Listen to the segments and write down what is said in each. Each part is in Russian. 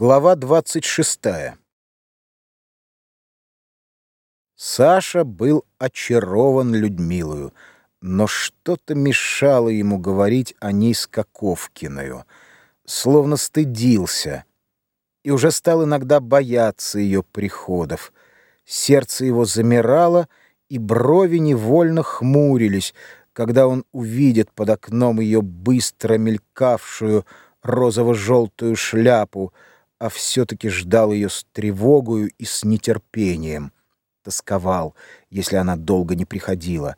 Глава 26. Саша был очарован Людмилою, но что-то мешало ему говорить о ней с Коковкиною, словно стыдился, и уже стал иногда бояться ее приходов. Сердце его замирало, и брови невольно хмурились, когда он увидит под окном ее быстро мелькавшую розово-желтую шляпу, а все-таки ждал ее с тревогою и с нетерпением. Тосковал, если она долго не приходила.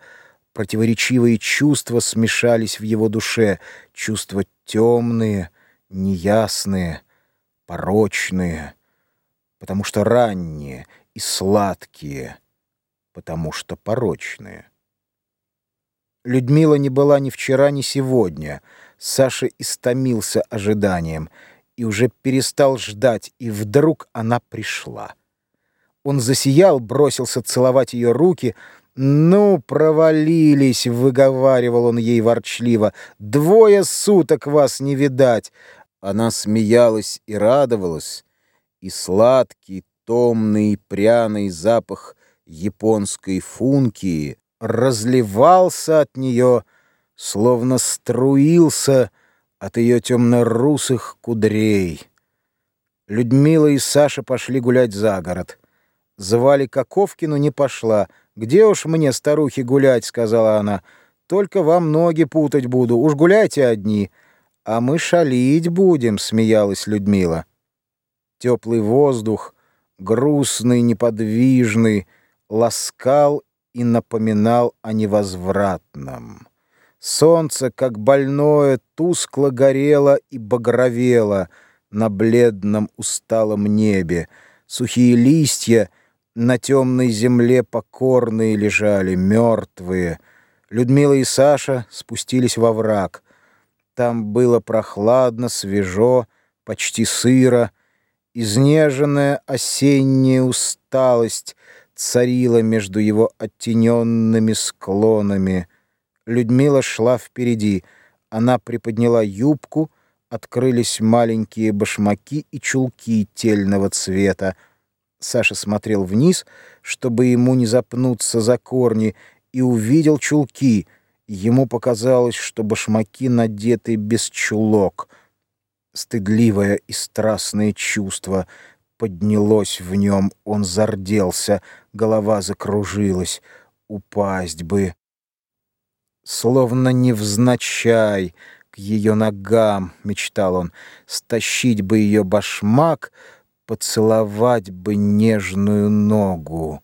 Противоречивые чувства смешались в его душе, чувства темные, неясные, порочные, потому что ранние и сладкие, потому что порочные. Людмила не была ни вчера, ни сегодня. Саша истомился ожиданием — и уже перестал ждать, и вдруг она пришла. Он засиял, бросился целовать ее руки. «Ну, провалились!» — выговаривал он ей ворчливо. «Двое суток вас не видать!» Она смеялась и радовалась, и сладкий, томный, пряный запах японской функии разливался от нее, словно струился, от ее темно-русых кудрей. Людмила и Саша пошли гулять за город. Звали Коковкину, не пошла. «Где уж мне, старухи, гулять?» — сказала она. «Только вам ноги путать буду. Уж гуляйте одни». «А мы шалить будем», — смеялась Людмила. Теплый воздух, грустный, неподвижный, ласкал и напоминал о невозвратном. Солнце, как больное, тускло горело и багровело на бледном усталом небе. Сухие листья на темной земле покорные лежали, мертвые. Людмила и Саша спустились во враг. Там было прохладно, свежо, почти сыро. Изнеженная осенняя усталость царила между его оттененными склонами — Людмила шла впереди. Она приподняла юбку, открылись маленькие башмаки и чулки тельного цвета. Саша смотрел вниз, чтобы ему не запнуться за корни, и увидел чулки. Ему показалось, что башмаки надеты без чулок. Стыдливое и страстное чувство поднялось в нем. Он зарделся, голова закружилась. Упасть бы словно невзначай, к ее ногам, мечтал он, стащить бы ее башмак, поцеловать бы нежную ногу.